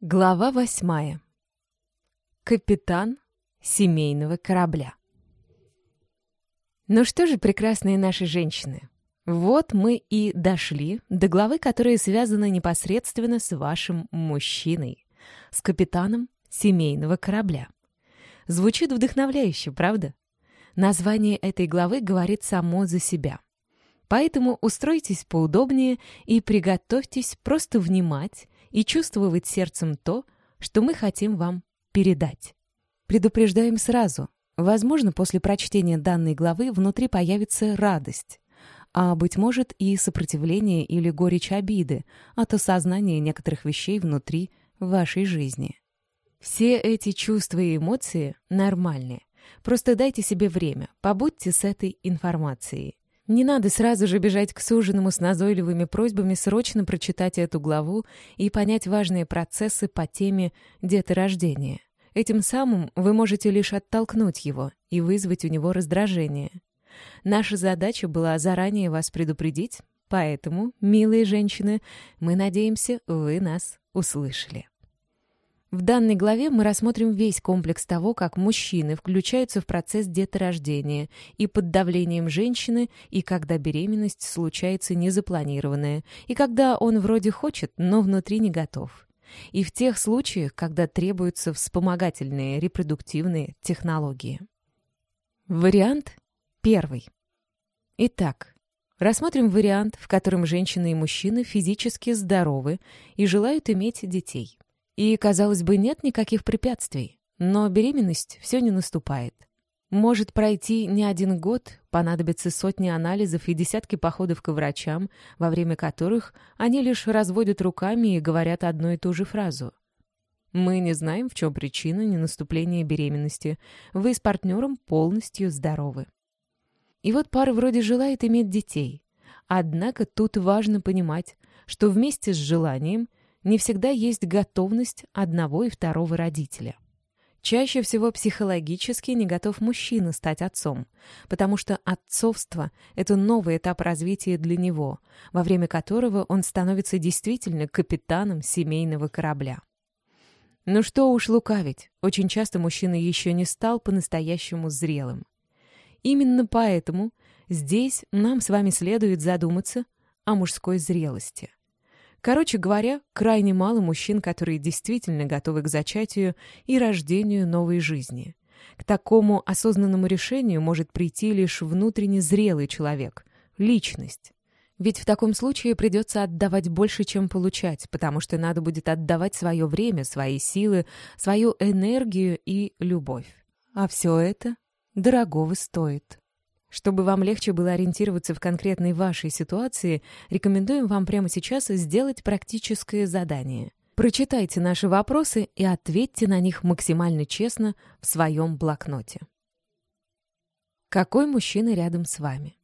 Глава восьмая. Капитан семейного корабля. Ну что же, прекрасные наши женщины, вот мы и дошли до главы, которая связана непосредственно с вашим мужчиной, с капитаном семейного корабля. Звучит вдохновляюще, правда? Название этой главы говорит само за себя. Поэтому устройтесь поудобнее и приготовьтесь просто внимать и чувствовать сердцем то, что мы хотим вам передать. Предупреждаем сразу. Возможно, после прочтения данной главы внутри появится радость, а, быть может, и сопротивление или горечь обиды от осознания некоторых вещей внутри вашей жизни. Все эти чувства и эмоции нормальные. Просто дайте себе время, побудьте с этой информацией. Не надо сразу же бежать к суженому с назойливыми просьбами срочно прочитать эту главу и понять важные процессы по теме деторождения. Этим самым вы можете лишь оттолкнуть его и вызвать у него раздражение. Наша задача была заранее вас предупредить, поэтому, милые женщины, мы надеемся, вы нас услышали. В данной главе мы рассмотрим весь комплекс того, как мужчины включаются в процесс деторождения и под давлением женщины, и когда беременность случается незапланированная, и когда он вроде хочет, но внутри не готов. И в тех случаях, когда требуются вспомогательные репродуктивные технологии. Вариант первый. Итак, рассмотрим вариант, в котором женщины и мужчины физически здоровы и желают иметь детей. И, казалось бы, нет никаких препятствий. Но беременность все не наступает. Может пройти не один год, понадобятся сотни анализов и десятки походов к врачам, во время которых они лишь разводят руками и говорят одну и ту же фразу. «Мы не знаем, в чем причина ненаступления беременности. Вы с партнером полностью здоровы». И вот пара вроде желает иметь детей. Однако тут важно понимать, что вместе с желанием не всегда есть готовность одного и второго родителя. Чаще всего психологически не готов мужчина стать отцом, потому что отцовство — это новый этап развития для него, во время которого он становится действительно капитаном семейного корабля. Ну что уж лукавить, очень часто мужчина еще не стал по-настоящему зрелым. Именно поэтому здесь нам с вами следует задуматься о мужской зрелости. Короче говоря, крайне мало мужчин, которые действительно готовы к зачатию и рождению новой жизни. К такому осознанному решению может прийти лишь внутренне зрелый человек, личность. Ведь в таком случае придется отдавать больше, чем получать, потому что надо будет отдавать свое время, свои силы, свою энергию и любовь. А все это дорогого стоит. Чтобы вам легче было ориентироваться в конкретной вашей ситуации, рекомендуем вам прямо сейчас сделать практическое задание. Прочитайте наши вопросы и ответьте на них максимально честно в своем блокноте. Какой мужчина рядом с вами?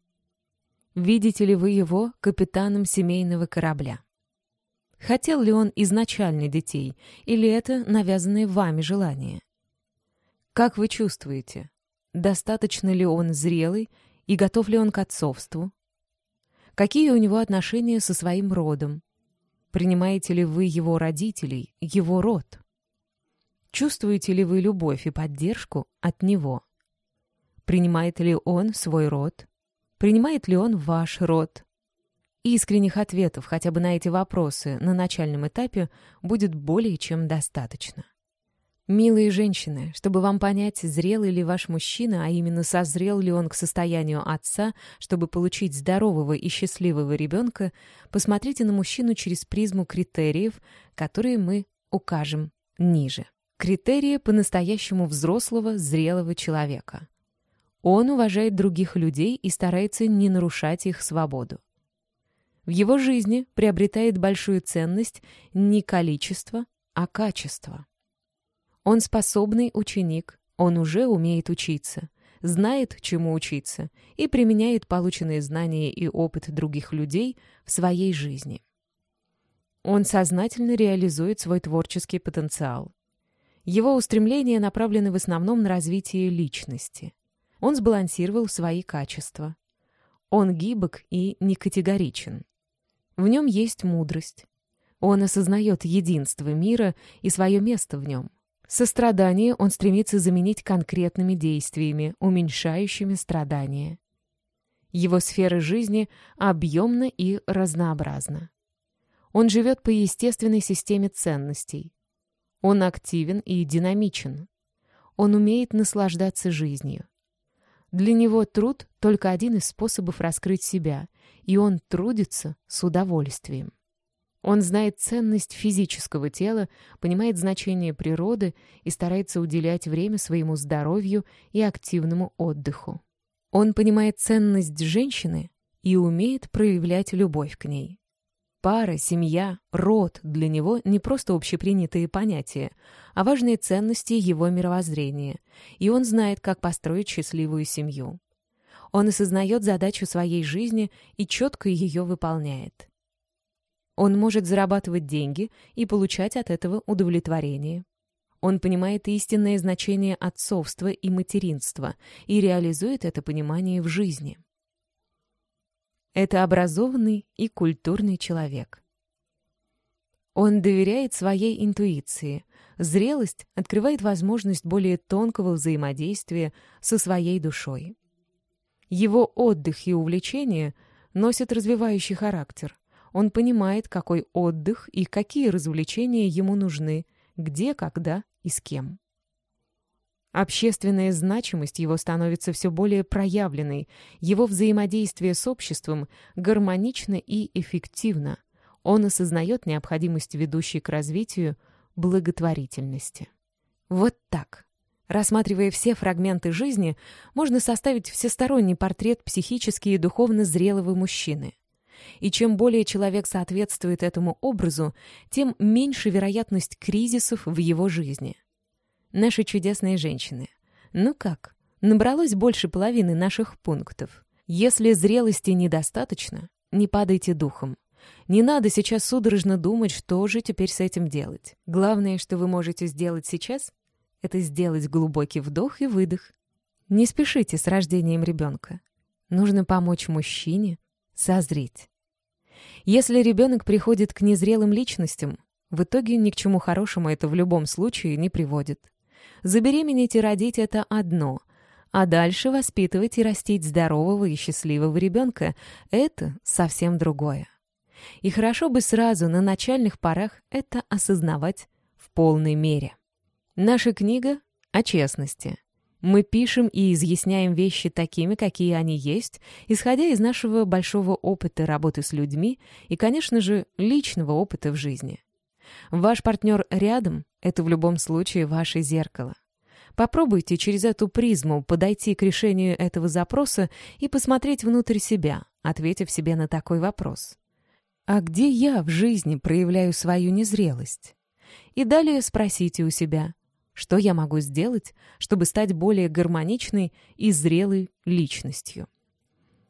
Видите ли вы его капитаном семейного корабля? Хотел ли он изначально детей, или это навязанное вами желание? Как вы чувствуете? Достаточно ли он зрелый и готов ли он к отцовству? Какие у него отношения со своим родом? Принимаете ли вы его родителей, его род? Чувствуете ли вы любовь и поддержку от него? Принимает ли он свой род? Принимает ли он ваш род? Искренних ответов хотя бы на эти вопросы на начальном этапе будет более чем достаточно. Милые женщины, чтобы вам понять, зрелый ли ваш мужчина, а именно созрел ли он к состоянию отца, чтобы получить здорового и счастливого ребенка, посмотрите на мужчину через призму критериев, которые мы укажем ниже. Критерии по-настоящему взрослого, зрелого человека. Он уважает других людей и старается не нарушать их свободу. В его жизни приобретает большую ценность не количество, а качество. Он способный ученик, он уже умеет учиться, знает, чему учиться и применяет полученные знания и опыт других людей в своей жизни. Он сознательно реализует свой творческий потенциал. Его устремления направлены в основном на развитие личности. Он сбалансировал свои качества. Он гибок и некатегоричен. В нем есть мудрость. Он осознает единство мира и свое место в нем. Сострадание он стремится заменить конкретными действиями, уменьшающими страдания. Его сфера жизни объемна и разнообразна. Он живет по естественной системе ценностей. Он активен и динамичен. Он умеет наслаждаться жизнью. Для него труд — только один из способов раскрыть себя, и он трудится с удовольствием. Он знает ценность физического тела, понимает значение природы и старается уделять время своему здоровью и активному отдыху. Он понимает ценность женщины и умеет проявлять любовь к ней. Пара, семья, род для него не просто общепринятые понятия, а важные ценности его мировоззрения, и он знает, как построить счастливую семью. Он осознает задачу своей жизни и четко ее выполняет. Он может зарабатывать деньги и получать от этого удовлетворение. Он понимает истинное значение отцовства и материнства и реализует это понимание в жизни. Это образованный и культурный человек. Он доверяет своей интуиции. Зрелость открывает возможность более тонкого взаимодействия со своей душой. Его отдых и увлечения носят развивающий характер. Он понимает, какой отдых и какие развлечения ему нужны, где, когда и с кем. Общественная значимость его становится все более проявленной, его взаимодействие с обществом гармонично и эффективно. Он осознает необходимость ведущей к развитию благотворительности. Вот так. Рассматривая все фрагменты жизни, можно составить всесторонний портрет психически и духовно зрелого мужчины. И чем более человек соответствует этому образу, тем меньше вероятность кризисов в его жизни. Наши чудесные женщины. Ну как, набралось больше половины наших пунктов. Если зрелости недостаточно, не падайте духом. Не надо сейчас судорожно думать, что же теперь с этим делать. Главное, что вы можете сделать сейчас, это сделать глубокий вдох и выдох. Не спешите с рождением ребенка. Нужно помочь мужчине созреть. Если ребенок приходит к незрелым личностям, в итоге ни к чему хорошему это в любом случае не приводит. Забеременеть и родить — это одно, а дальше воспитывать и растить здорового и счастливого ребенка — это совсем другое. И хорошо бы сразу на начальных порах это осознавать в полной мере. Наша книга о честности. Мы пишем и изъясняем вещи такими, какие они есть, исходя из нашего большого опыта работы с людьми и, конечно же, личного опыта в жизни. Ваш партнер рядом — это в любом случае ваше зеркало. Попробуйте через эту призму подойти к решению этого запроса и посмотреть внутрь себя, ответив себе на такой вопрос. А где я в жизни проявляю свою незрелость? И далее спросите у себя — что я могу сделать, чтобы стать более гармоничной и зрелой личностью?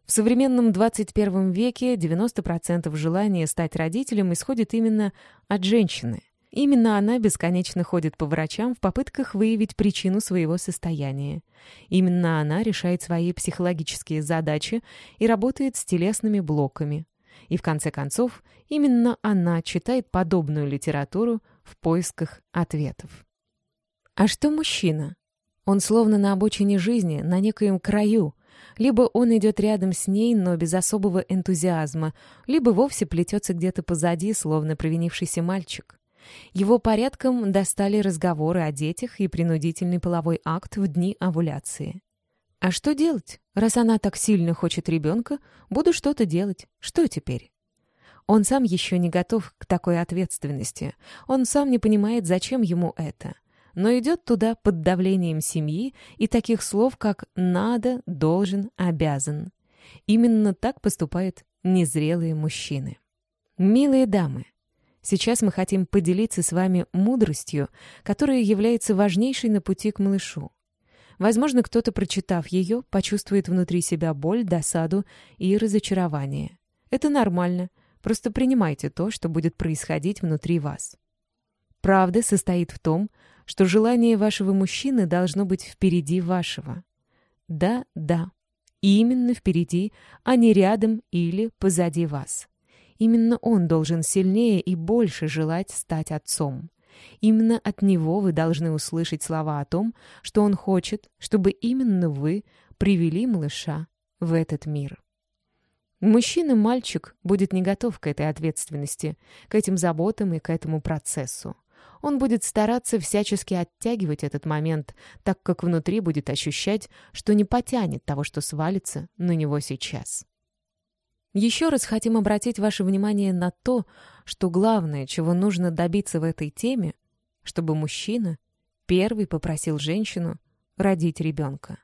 В современном 21 веке 90% желания стать родителем исходит именно от женщины. Именно она бесконечно ходит по врачам в попытках выявить причину своего состояния. Именно она решает свои психологические задачи и работает с телесными блоками. И в конце концов, именно она читает подобную литературу в поисках ответов. А что мужчина? Он словно на обочине жизни, на некоем краю. Либо он идет рядом с ней, но без особого энтузиазма, либо вовсе плетется где-то позади, словно провинившийся мальчик. Его порядком достали разговоры о детях и принудительный половой акт в дни овуляции. А что делать? Раз она так сильно хочет ребенка, буду что-то делать. Что теперь? Он сам еще не готов к такой ответственности. Он сам не понимает, зачем ему это но идет туда под давлением семьи и таких слов, как «надо», «должен», «обязан». Именно так поступают незрелые мужчины. Милые дамы, сейчас мы хотим поделиться с вами мудростью, которая является важнейшей на пути к малышу. Возможно, кто-то, прочитав ее, почувствует внутри себя боль, досаду и разочарование. Это нормально, просто принимайте то, что будет происходить внутри вас. Правда состоит в том, что желание вашего мужчины должно быть впереди вашего. Да, да, именно впереди, а не рядом или позади вас. Именно он должен сильнее и больше желать стать отцом. Именно от него вы должны услышать слова о том, что он хочет, чтобы именно вы привели малыша в этот мир. Мужчина-мальчик будет не готов к этой ответственности, к этим заботам и к этому процессу. Он будет стараться всячески оттягивать этот момент, так как внутри будет ощущать, что не потянет того, что свалится на него сейчас. Еще раз хотим обратить ваше внимание на то, что главное, чего нужно добиться в этой теме, чтобы мужчина первый попросил женщину родить ребенка.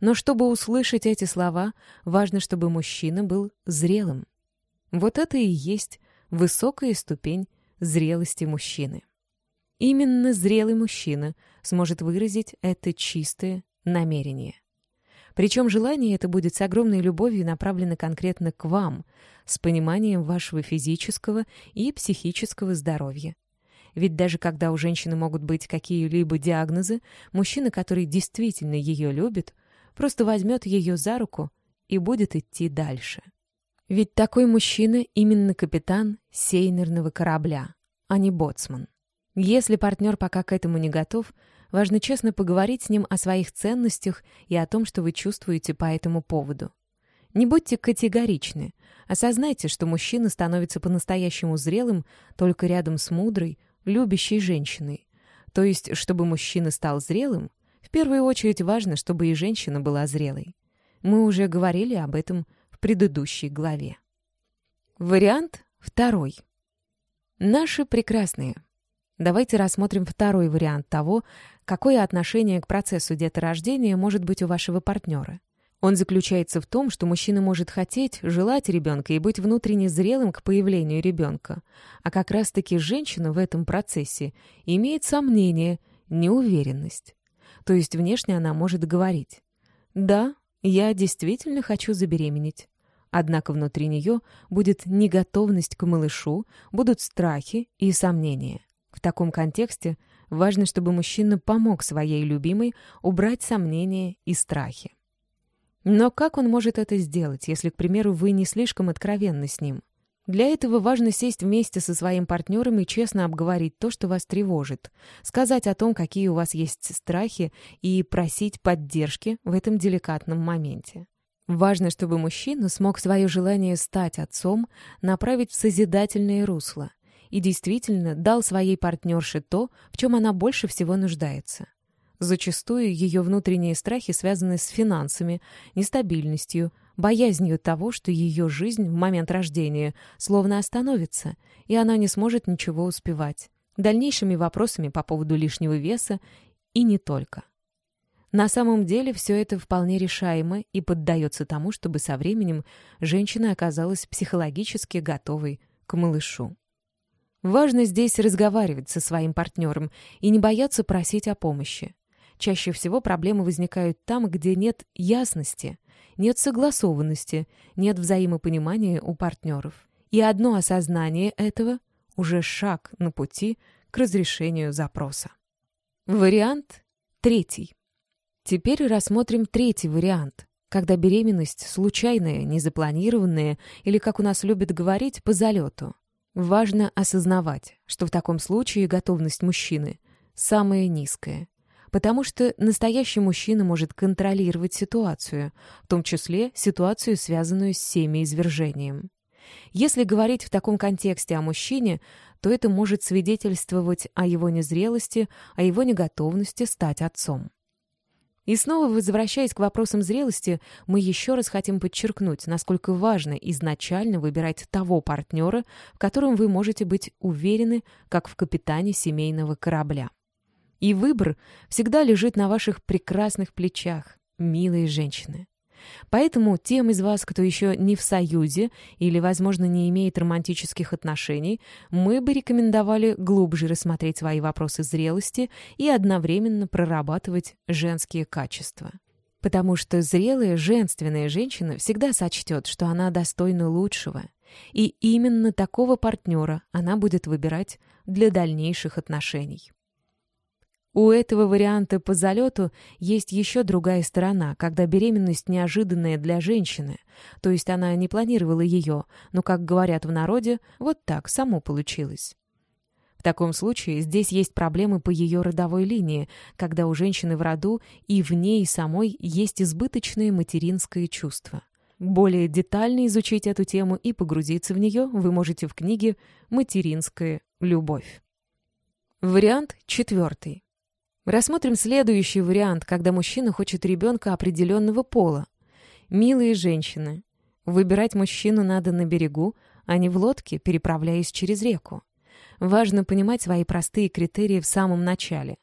Но чтобы услышать эти слова, важно, чтобы мужчина был зрелым. Вот это и есть высокая ступень зрелости мужчины. Именно зрелый мужчина сможет выразить это чистое намерение. Причем желание это будет с огромной любовью направлено конкретно к вам, с пониманием вашего физического и психического здоровья. Ведь даже когда у женщины могут быть какие-либо диагнозы, мужчина, который действительно ее любит, просто возьмет ее за руку и будет идти дальше. Ведь такой мужчина именно капитан сейнерного корабля, а не боцман. Если партнер пока к этому не готов, Важно честно поговорить с ним о своих ценностях и о том, что вы чувствуете по этому поводу. Не будьте категоричны. Осознайте, что мужчина становится по-настоящему зрелым только рядом с мудрой, любящей женщиной. То есть, чтобы мужчина стал зрелым, в первую очередь важно, чтобы и женщина была зрелой. Мы уже говорили об этом в предыдущей главе. Вариант второй. Наши прекрасные. Давайте рассмотрим второй вариант того, какое отношение к процессу деторождения может быть у вашего партнера. Он заключается в том, что мужчина может хотеть, желать ребенка и быть внутренне зрелым к появлению ребенка, а как раз-таки женщина в этом процессе имеет сомнение, неуверенность. То есть внешне она может говорить «Да, я действительно хочу забеременеть». Однако внутри нее будет неготовность к малышу, будут страхи и сомнения. В таком контексте важно, чтобы мужчина помог своей любимой убрать сомнения и страхи. Но как он может это сделать, если, к примеру, вы не слишком откровенны с ним? Для этого важно сесть вместе со своим партнером и честно обговорить то, что вас тревожит, сказать о том, какие у вас есть страхи, и просить поддержки в этом деликатном моменте. Важно, чтобы мужчина смог свое желание стать отцом направить в созидательное русло, и действительно дал своей партнерше то, в чем она больше всего нуждается. Зачастую ее внутренние страхи связаны с финансами, нестабильностью, боязнью того, что ее жизнь в момент рождения словно остановится, и она не сможет ничего успевать, дальнейшими вопросами по поводу лишнего веса и не только. На самом деле все это вполне решаемо и поддается тому, чтобы со временем женщина оказалась психологически готовой к малышу. Важно здесь разговаривать со своим партнером и не бояться просить о помощи. Чаще всего проблемы возникают там, где нет ясности, нет согласованности, нет взаимопонимания у партнеров. И одно осознание этого — уже шаг на пути к разрешению запроса. Вариант третий. Теперь рассмотрим третий вариант, когда беременность случайная, незапланированная или, как у нас любят говорить, по залету. Важно осознавать, что в таком случае готовность мужчины самая низкая, потому что настоящий мужчина может контролировать ситуацию, в том числе ситуацию, связанную с семяизвержением. Если говорить в таком контексте о мужчине, то это может свидетельствовать о его незрелости, о его неготовности стать отцом. И снова, возвращаясь к вопросам зрелости, мы еще раз хотим подчеркнуть, насколько важно изначально выбирать того партнера, в котором вы можете быть уверены, как в капитане семейного корабля. И выбор всегда лежит на ваших прекрасных плечах, милые женщины. Поэтому тем из вас, кто еще не в союзе или, возможно, не имеет романтических отношений, мы бы рекомендовали глубже рассмотреть свои вопросы зрелости и одновременно прорабатывать женские качества. Потому что зрелая женственная женщина всегда сочтет, что она достойна лучшего. И именно такого партнера она будет выбирать для дальнейших отношений. У этого варианта по залету есть еще другая сторона, когда беременность неожиданная для женщины. То есть она не планировала ее, но, как говорят в народе, вот так, само получилось. В таком случае здесь есть проблемы по ее родовой линии, когда у женщины в роду и в ней самой есть избыточное материнское чувство. Более детально изучить эту тему и погрузиться в нее вы можете в книге «Материнская любовь». Вариант четвертый. Рассмотрим следующий вариант, когда мужчина хочет ребенка определенного пола. Милые женщины, выбирать мужчину надо на берегу, а не в лодке, переправляясь через реку. Важно понимать свои простые критерии в самом начале.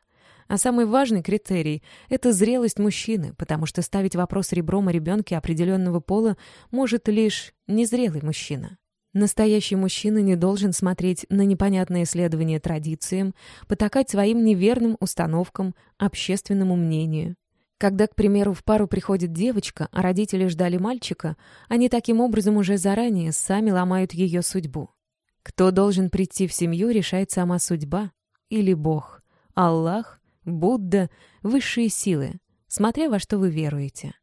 А самый важный критерий — это зрелость мужчины, потому что ставить вопрос ребром о ребенке определенного пола может лишь незрелый мужчина. Настоящий мужчина не должен смотреть на непонятные исследования традициям, потакать своим неверным установкам, общественному мнению. Когда, к примеру, в пару приходит девочка, а родители ждали мальчика, они таким образом уже заранее сами ломают ее судьбу. Кто должен прийти в семью, решает сама судьба или Бог, Аллах, Будда, высшие силы, смотря во что вы веруете.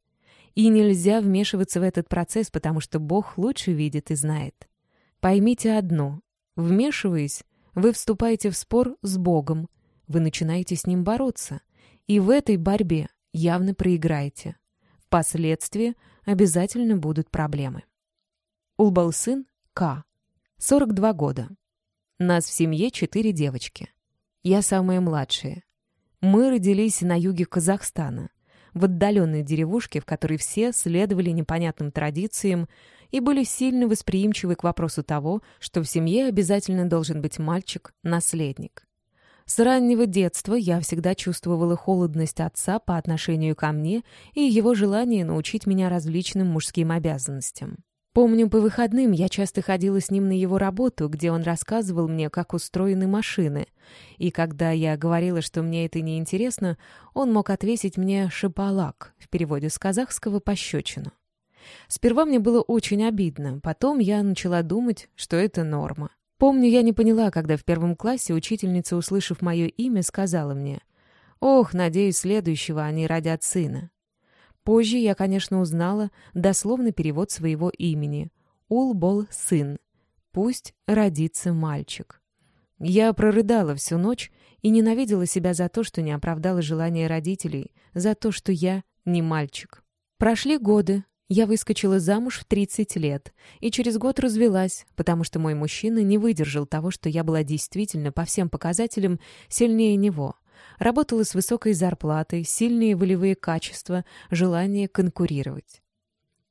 И нельзя вмешиваться в этот процесс, потому что Бог лучше видит и знает. Поймите одно. Вмешиваясь, вы вступаете в спор с Богом, вы начинаете с Ним бороться, и в этой борьбе явно проиграете. Впоследствии обязательно будут проблемы. Улбалсын К. 42 года. Нас в семье четыре девочки. Я самая младшая. Мы родились на юге Казахстана, в отдаленной деревушке, в которой все следовали непонятным традициям и были сильно восприимчивы к вопросу того, что в семье обязательно должен быть мальчик-наследник. С раннего детства я всегда чувствовала холодность отца по отношению ко мне и его желание научить меня различным мужским обязанностям. Помню, по выходным я часто ходила с ним на его работу, где он рассказывал мне, как устроены машины. И когда я говорила, что мне это не интересно, он мог отвесить мне «шапалак» в переводе с казахского «пощечину». Сперва мне было очень обидно, потом я начала думать, что это норма. Помню, я не поняла, когда в первом классе учительница, услышав мое имя, сказала мне «Ох, надеюсь, следующего они родят сына». Позже я, конечно, узнала дословный перевод своего имени «Улбол сын». «Пусть родится мальчик». Я прорыдала всю ночь и ненавидела себя за то, что не оправдала желания родителей, за то, что я не мальчик. Прошли годы, я выскочила замуж в 30 лет и через год развелась, потому что мой мужчина не выдержал того, что я была действительно по всем показателям сильнее него. Работала с высокой зарплатой, сильные волевые качества, желание конкурировать.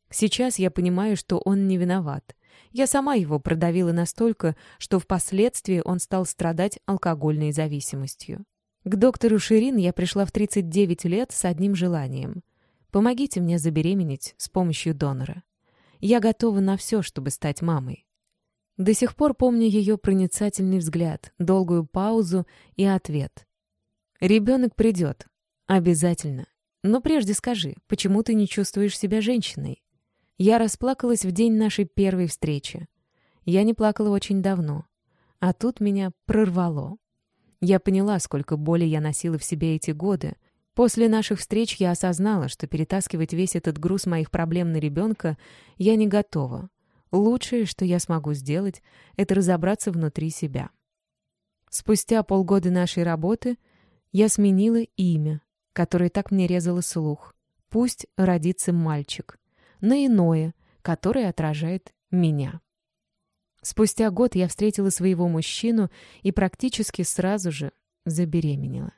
Сейчас я понимаю, что он не виноват. Я сама его продавила настолько, что впоследствии он стал страдать алкогольной зависимостью. К доктору Ширин я пришла в 39 лет с одним желанием Помогите мне забеременеть с помощью донора. Я готова на все, чтобы стать мамой. До сих пор помню ее проницательный взгляд, долгую паузу и ответ. «Ребенок придет. Обязательно. Но прежде скажи, почему ты не чувствуешь себя женщиной?» Я расплакалась в день нашей первой встречи. Я не плакала очень давно. А тут меня прорвало. Я поняла, сколько боли я носила в себе эти годы, После наших встреч я осознала, что перетаскивать весь этот груз моих проблем на ребенка я не готова. Лучшее, что я смогу сделать, это разобраться внутри себя. Спустя полгода нашей работы я сменила имя, которое так мне резало слух. Пусть родится мальчик, на иное, которое отражает меня. Спустя год я встретила своего мужчину и практически сразу же забеременела.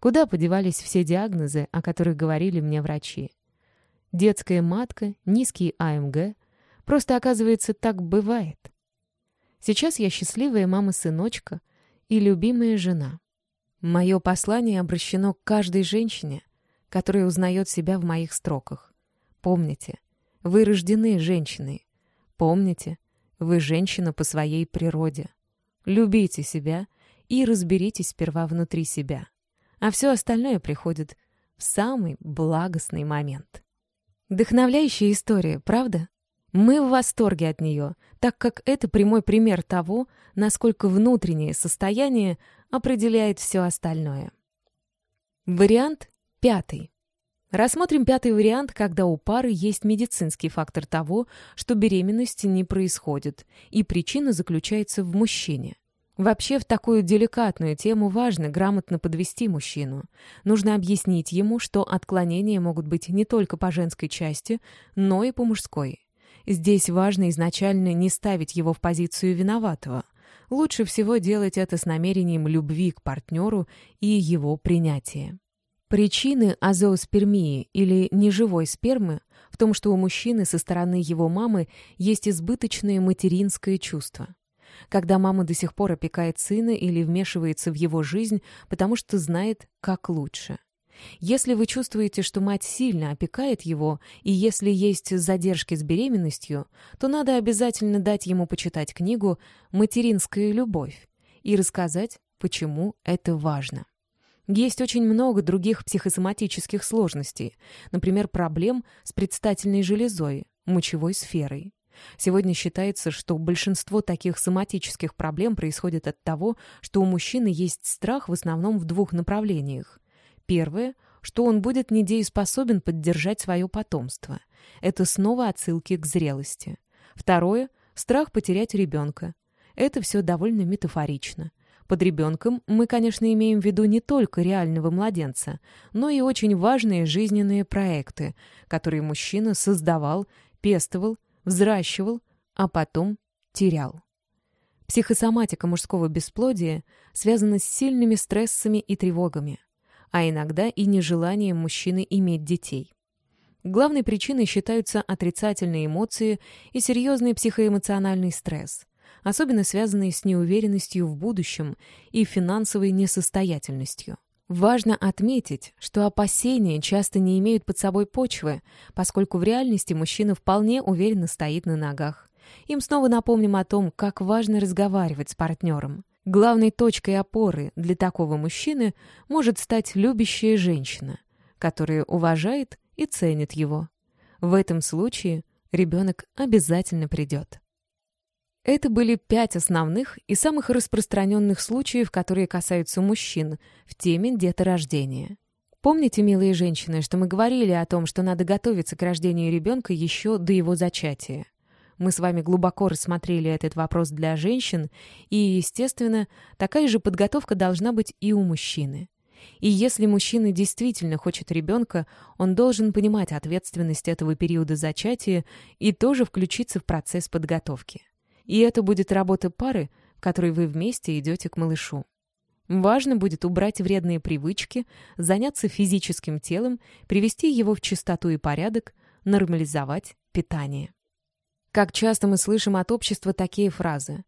Куда подевались все диагнозы, о которых говорили мне врачи? Детская матка, низкий АМГ. Просто, оказывается, так бывает. Сейчас я счастливая мама-сыночка и любимая жена. Мое послание обращено к каждой женщине, которая узнает себя в моих строках. Помните, вы рождены женщиной. Помните, вы женщина по своей природе. Любите себя и разберитесь сперва внутри себя а все остальное приходит в самый благостный момент. Вдохновляющая история, правда? Мы в восторге от нее, так как это прямой пример того, насколько внутреннее состояние определяет все остальное. Вариант пятый. Рассмотрим пятый вариант, когда у пары есть медицинский фактор того, что беременность не происходит, и причина заключается в мужчине. Вообще, в такую деликатную тему важно грамотно подвести мужчину. Нужно объяснить ему, что отклонения могут быть не только по женской части, но и по мужской. Здесь важно изначально не ставить его в позицию виноватого. Лучше всего делать это с намерением любви к партнеру и его принятия. Причины азооспермии или неживой спермы в том, что у мужчины со стороны его мамы есть избыточное материнское чувство когда мама до сих пор опекает сына или вмешивается в его жизнь, потому что знает, как лучше. Если вы чувствуете, что мать сильно опекает его, и если есть задержки с беременностью, то надо обязательно дать ему почитать книгу «Материнская любовь» и рассказать, почему это важно. Есть очень много других психосоматических сложностей, например, проблем с предстательной железой, мочевой сферой. Сегодня считается, что большинство таких соматических проблем происходит от того, что у мужчины есть страх в основном в двух направлениях. Первое — что он будет недееспособен поддержать свое потомство. Это снова отсылки к зрелости. Второе — страх потерять ребенка. Это все довольно метафорично. Под ребенком мы, конечно, имеем в виду не только реального младенца, но и очень важные жизненные проекты, которые мужчина создавал, пестовал взращивал, а потом терял. Психосоматика мужского бесплодия связана с сильными стрессами и тревогами, а иногда и нежеланием мужчины иметь детей. Главной причиной считаются отрицательные эмоции и серьезный психоэмоциональный стресс, особенно связанные с неуверенностью в будущем и финансовой несостоятельностью. Важно отметить, что опасения часто не имеют под собой почвы, поскольку в реальности мужчина вполне уверенно стоит на ногах. Им снова напомним о том, как важно разговаривать с партнером. Главной точкой опоры для такого мужчины может стать любящая женщина, которая уважает и ценит его. В этом случае ребенок обязательно придет. Это были пять основных и самых распространенных случаев, которые касаются мужчин в теме деторождения. Помните, милые женщины, что мы говорили о том, что надо готовиться к рождению ребенка еще до его зачатия? Мы с вами глубоко рассмотрели этот вопрос для женщин, и, естественно, такая же подготовка должна быть и у мужчины. И если мужчина действительно хочет ребенка, он должен понимать ответственность этого периода зачатия и тоже включиться в процесс подготовки. И это будет работа пары, в которой вы вместе идете к малышу. Важно будет убрать вредные привычки, заняться физическим телом, привести его в чистоту и порядок, нормализовать питание. Как часто мы слышим от общества такие фразы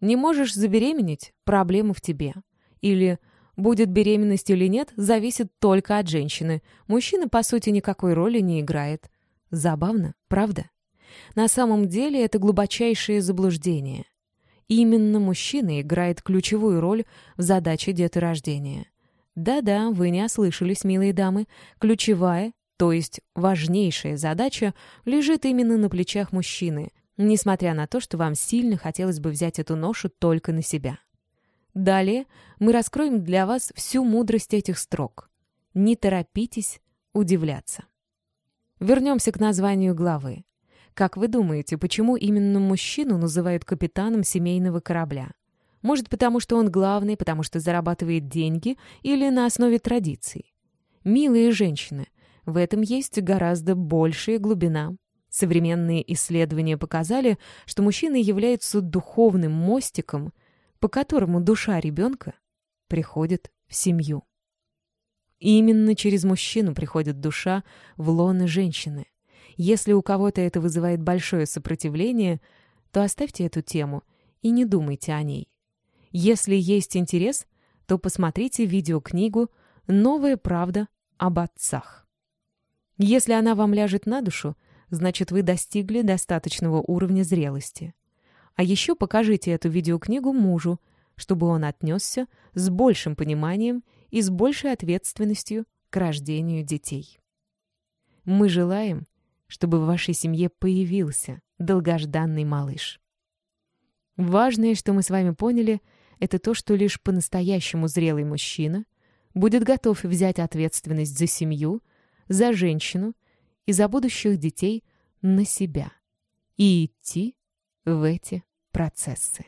«Не можешь забеременеть? Проблема в тебе». Или «Будет беременность или нет, зависит только от женщины. Мужчина, по сути, никакой роли не играет». Забавно, правда? На самом деле это глубочайшее заблуждение. Именно мужчина играет ключевую роль в задаче деторождения. Да-да, вы не ослышались, милые дамы. Ключевая, то есть важнейшая задача, лежит именно на плечах мужчины, несмотря на то, что вам сильно хотелось бы взять эту ношу только на себя. Далее мы раскроем для вас всю мудрость этих строк. Не торопитесь удивляться. Вернемся к названию главы. Как вы думаете, почему именно мужчину называют капитаном семейного корабля? Может, потому что он главный, потому что зарабатывает деньги или на основе традиций? Милые женщины, в этом есть гораздо большая глубина. Современные исследования показали, что мужчины являются духовным мостиком, по которому душа ребенка приходит в семью. И именно через мужчину приходит душа в лоно женщины. Если у кого-то это вызывает большое сопротивление, то оставьте эту тему и не думайте о ней. Если есть интерес, то посмотрите видеокнигу «Новая правда об отцах». Если она вам ляжет на душу, значит, вы достигли достаточного уровня зрелости. А еще покажите эту видеокнигу мужу, чтобы он отнесся с большим пониманием и с большей ответственностью к рождению детей. Мы желаем, чтобы в вашей семье появился долгожданный малыш. Важное, что мы с вами поняли, это то, что лишь по-настоящему зрелый мужчина будет готов взять ответственность за семью, за женщину и за будущих детей на себя и идти в эти процессы.